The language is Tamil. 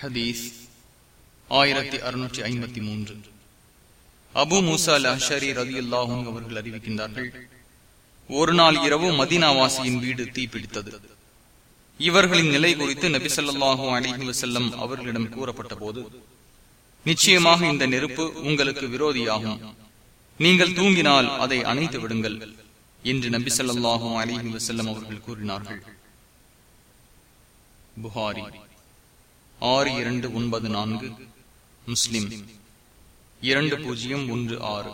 ஹதீஸ் ஆயிரத்தி அறுநூற்றி ஐம்பத்தி மூன்று. அபு மூசா அல் அஷரி ரதி அல்லாஹும் அவர்கள் அறிவிக்கின்றார்கள் ஒரு நாள் இரவு மதீனாவாசியின் வீடு தீப்பிடித்தது இவர்களின் நிலை குறித்து நபி சொல்லாஹு அலிஹி வசல்லம் அவர்களிடம் கூறப்பட்ட போது நிச்சயமாக இந்த நெருப்பு உங்களுக்கு விரோதியாகும். நீங்கள் தூங்கினால் அதை அணைத்து விடுங்கள் என்று நபி சொல்லாஹும் அலிஹி வசல்லம் அவர்கள் கூறினார்கள். புகாரி. ஆறு இரண்டு ஒன்பது நான்கு. முஸ்லிம். இரண்டு பூஜ்ஜியம் ஒன்று ஆறு.